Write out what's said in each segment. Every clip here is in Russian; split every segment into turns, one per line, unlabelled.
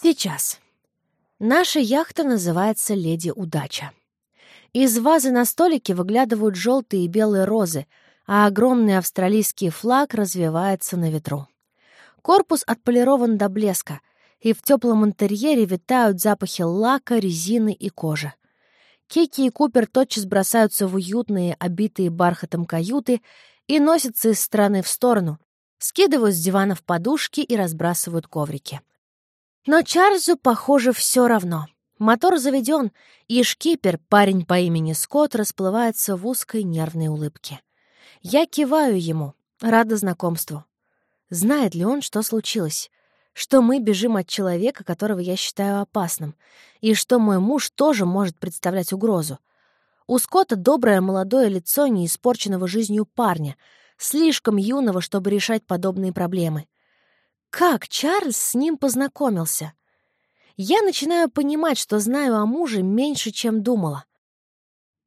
Сейчас. Наша яхта называется «Леди Удача». Из вазы на столике выглядывают желтые и белые розы, а огромный австралийский флаг развивается на ветру. Корпус отполирован до блеска, и в теплом интерьере витают запахи лака, резины и кожи. Кики и Купер тотчас бросаются в уютные, обитые бархатом каюты и носятся из стороны в сторону, скидывают с диванов подушки и разбрасывают коврики. Но Чарльзу, похоже, все равно. Мотор заведен, и шкипер, парень по имени Скотт, расплывается в узкой нервной улыбке. Я киваю ему, рада знакомству. Знает ли он, что случилось? Что мы бежим от человека, которого я считаю опасным, и что мой муж тоже может представлять угрозу. У Скотта доброе молодое лицо неиспорченного жизнью парня, слишком юного, чтобы решать подобные проблемы. Как Чарльз с ним познакомился? Я начинаю понимать, что знаю о муже меньше, чем думала.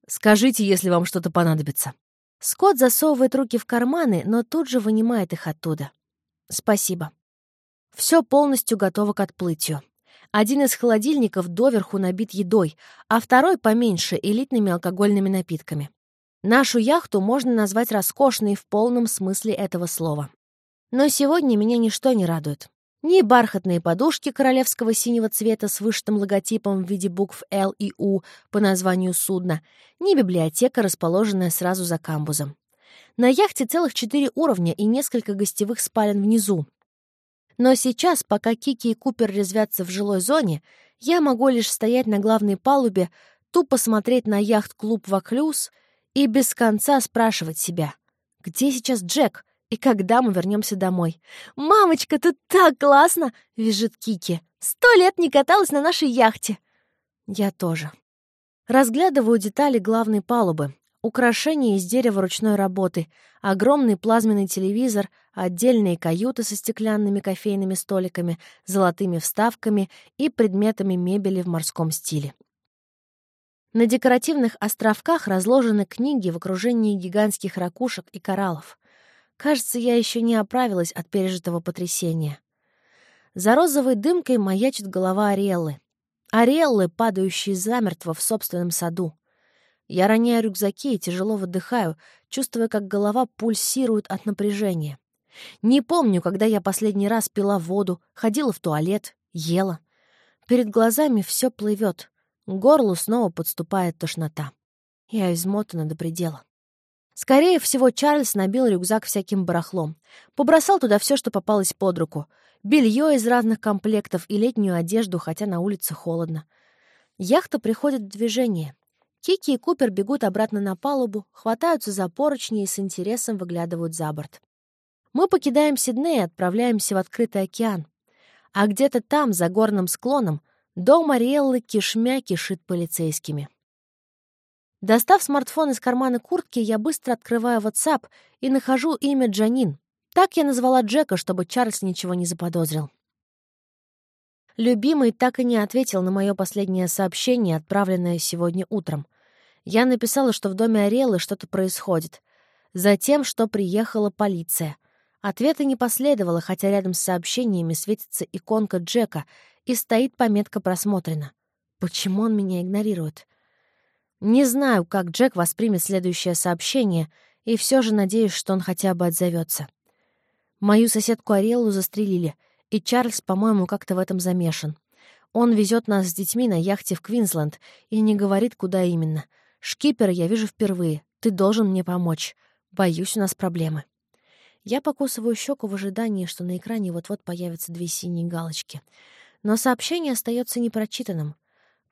«Скажите, если вам что-то понадобится».
Скотт засовывает руки в карманы, но тут же вынимает их оттуда. «Спасибо». Все полностью готово к отплытию. Один из холодильников доверху набит едой, а второй поменьше — элитными алкогольными напитками. Нашу яхту можно назвать роскошной в полном смысле этого слова. Но сегодня меня ничто не радует. Ни бархатные подушки королевского синего цвета с вышитым логотипом в виде букв «Л» и «У» по названию судна, ни библиотека, расположенная сразу за камбузом. На яхте целых четыре уровня и несколько гостевых спален внизу, но сейчас, пока Кики и Купер резвятся в жилой зоне, я могу лишь стоять на главной палубе, тупо смотреть на яхт-клуб «Ваклюз» и без конца спрашивать себя, где сейчас Джек и когда мы вернемся домой. «Мамочка, тут так классно!» — визжит Кики. «Сто лет не каталась на нашей яхте!» Я тоже. Разглядываю детали главной палубы, украшения из дерева ручной работы, огромный плазменный телевизор, отдельные каюты со стеклянными кофейными столиками, золотыми вставками и предметами мебели в морском стиле. На декоративных островках разложены книги в окружении гигантских ракушек и кораллов. Кажется, я еще не оправилась от пережитого потрясения. За розовой дымкой маячит голова Ариэллы. Ариэллы, падающие замертво в собственном саду. Я роняю рюкзаки и тяжело выдыхаю, чувствуя, как голова пульсирует от напряжения. Не помню, когда я последний раз пила воду, ходила в туалет, ела. Перед глазами все плывет. К горлу снова подступает тошнота. Я измотана до предела. Скорее всего, Чарльз набил рюкзак всяким барахлом. Побросал туда все, что попалось под руку. Белье из разных комплектов и летнюю одежду, хотя на улице холодно. Яхта приходит в движение. Кики и Купер бегут обратно на палубу, хватаются за поручни и с интересом выглядывают за борт. Мы покидаем Сидней и отправляемся в открытый океан. А где-то там, за горным склоном, дом Ариэллы кишмя кишит полицейскими. Достав смартфон из кармана куртки, я быстро открываю WhatsApp и нахожу имя Джанин. Так я назвала Джека, чтобы Чарльз ничего не заподозрил. Любимый так и не ответил на мое последнее сообщение, отправленное сегодня утром. Я написала, что в доме Орелы что-то происходит. Затем, что приехала полиция. Ответа не последовало, хотя рядом с сообщениями светится иконка Джека и стоит пометка «Просмотрено». Почему он меня игнорирует? Не знаю, как Джек воспримет следующее сообщение, и все же надеюсь, что он хотя бы отзовется. Мою соседку Ореллу застрелили, и Чарльз, по-моему, как-то в этом замешан. Он везет нас с детьми на яхте в Квинсленд и не говорит, куда именно — Шкипера я вижу впервые. Ты должен мне помочь. Боюсь, у нас проблемы. Я покусываю щеку в ожидании, что на экране вот-вот появятся две синие галочки. Но сообщение остается непрочитанным.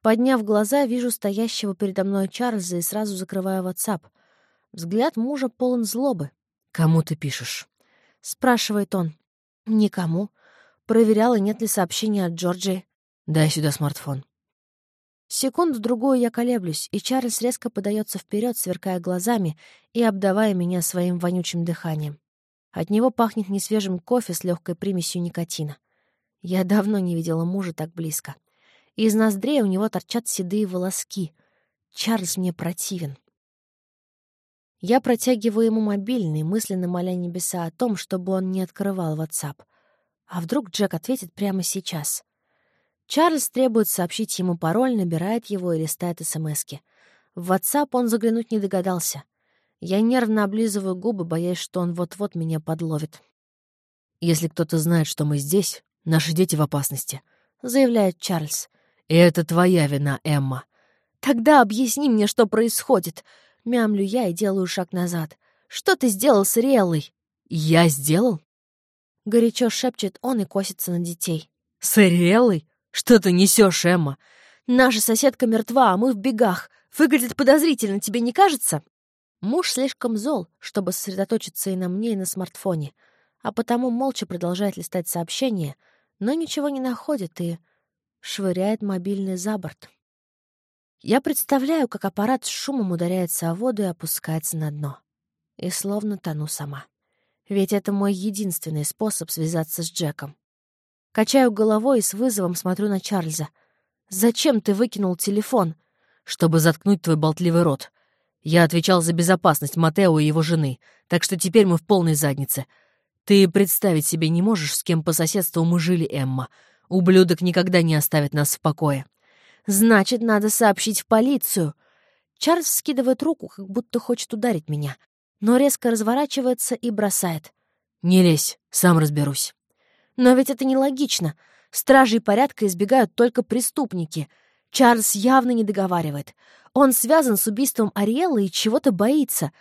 Подняв глаза, вижу стоящего передо мной Чарльза и сразу закрываю WhatsApp. Взгляд мужа полон злобы.
«Кому ты пишешь?»
— спрашивает он. «Никому. Проверяла, нет ли сообщения от Джорджии».
«Дай сюда смартфон».
Секунду-другую я колеблюсь, и Чарльз резко подается вперед, сверкая глазами и обдавая меня своим вонючим дыханием. От него пахнет несвежим кофе с легкой примесью никотина. Я давно не видела мужа так близко. Из ноздрей у него торчат седые волоски. Чарльз мне противен. Я протягиваю ему мобильный, мысленно моля небеса о том, чтобы он не открывал WhatsApp. А вдруг Джек ответит прямо сейчас? Чарльз требует сообщить ему пароль, набирает его и листает СМСки. В WhatsApp он заглянуть не догадался. Я нервно облизываю губы, боясь, что он вот-вот меня подловит.
«Если кто-то знает, что мы здесь, наши дети в опасности», —
заявляет Чарльз.
«И это твоя вина, Эмма».
«Тогда объясни мне, что происходит», — мямлю я и делаю шаг назад. «Что ты сделал с Риэллой?»
«Я сделал?»
Горячо шепчет он и косится на детей.
«С Риэллой? Что ты несешь, Эмма?»
«Наша соседка мертва, а мы в бегах. Выглядит подозрительно, тебе не кажется?» Муж слишком зол, чтобы сосредоточиться и на мне, и на смартфоне, а потому молча продолжает листать сообщения, но ничего не находит и швыряет мобильный за борт. Я представляю, как аппарат с шумом ударяется о воду и опускается на дно. И словно тону сама. Ведь это мой единственный способ связаться с Джеком. Качаю головой и с вызовом смотрю на Чарльза. «Зачем ты выкинул телефон?»
«Чтобы заткнуть твой болтливый рот», я отвечал за безопасность Матео и его жены, так что теперь мы в полной заднице. Ты представить себе не можешь, с кем по соседству мы жили, Эмма. Ублюдок никогда не оставит нас в покое.
Значит, надо сообщить в полицию. Чарльз скидывает руку, как будто хочет ударить меня, но резко разворачивается и бросает.
Не лезь, сам разберусь.
Но ведь это нелогично. Стражей порядка избегают только преступники. Чарльз явно не договаривает. Он связан с убийством Ариэлы и чего-то боится.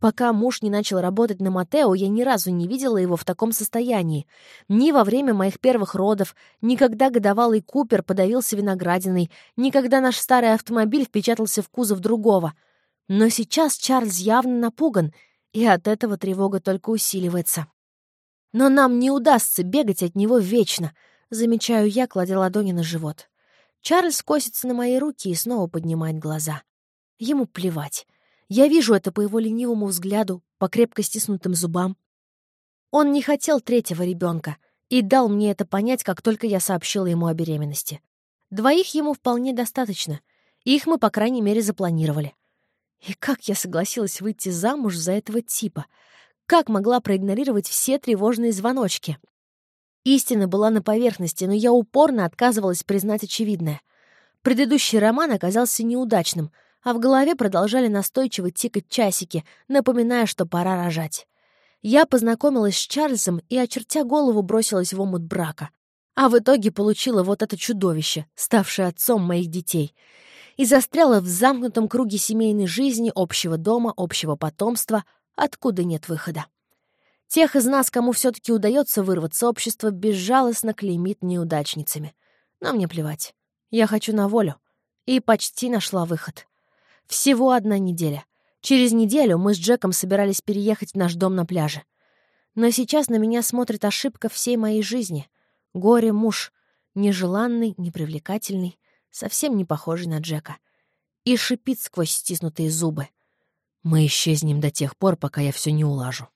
Пока муж не начал работать на Матео, я ни разу не видела его в таком состоянии. Ни во время моих первых родов, ни когда годовалый Купер подавился виноградиной, ни когда наш старый автомобиль впечатался в кузов другого. Но сейчас Чарльз явно напуган, и от этого тревога только усиливается. Но нам не удастся бегать от него вечно, замечаю я, кладя ладони на живот. Чарльз косится на мои руки и снова поднимает глаза. Ему плевать. Я вижу это по его ленивому взгляду, по крепко стиснутым зубам. Он не хотел третьего ребенка и дал мне это понять, как только я сообщила ему о беременности. Двоих ему вполне достаточно. Их мы, по крайней мере, запланировали. И как я согласилась выйти замуж за этого типа? Как могла проигнорировать все тревожные звоночки? Истина была на поверхности, но я упорно отказывалась признать очевидное. Предыдущий роман оказался неудачным, а в голове продолжали настойчиво тикать часики, напоминая, что пора рожать. Я познакомилась с Чарльзом и, очертя голову, бросилась в омут брака. А в итоге получила вот это чудовище, ставшее отцом моих детей. И застряла в замкнутом круге семейной жизни, общего дома, общего потомства, откуда нет выхода. Тех из нас, кому все-таки удается вырваться, общество безжалостно клеймит неудачницами. Но мне плевать. Я хочу на волю. И почти нашла выход. Всего одна неделя. Через неделю мы с Джеком собирались переехать в наш дом на пляже. Но сейчас на меня смотрит ошибка всей моей жизни. Горе-муж. Нежеланный, непривлекательный, совсем не похожий на Джека. И шипит сквозь стиснутые зубы.
Мы исчезнем до тех пор, пока я все не улажу.